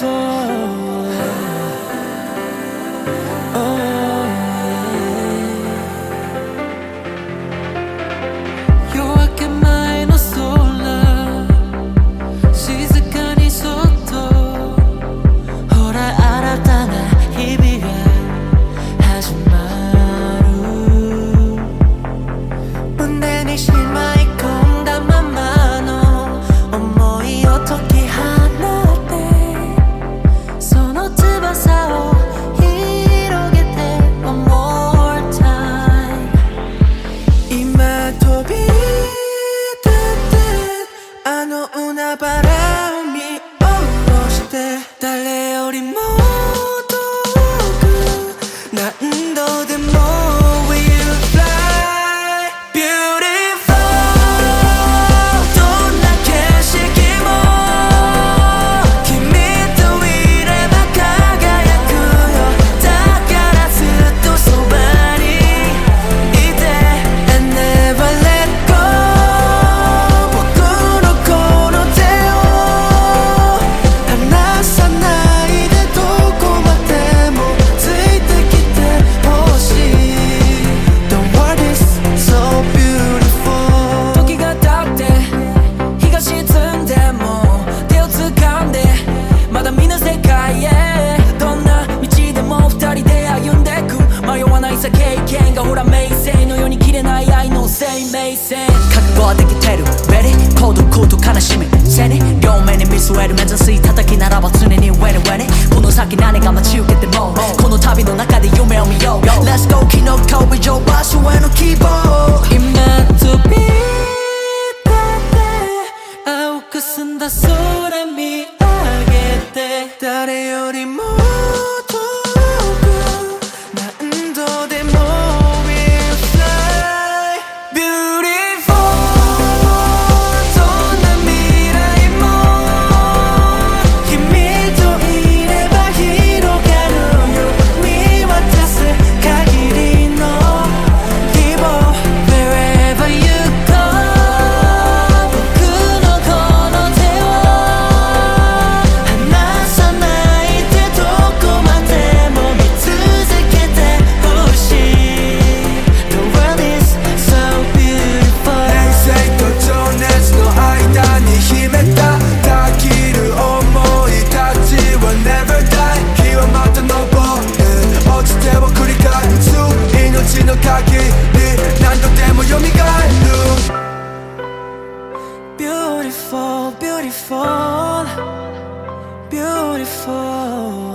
sun. 覚悟はできてる Ready? 孤独と悲しみ背に両面に見据える目指す叩きならば常に Ready Ready この先何が待ち受けてもこの旅の中で夢を見よう Let's go 昨日顔以上場所への希望今飛び立って青く澄んだ。空見上げて。誰より beautiful, beautiful.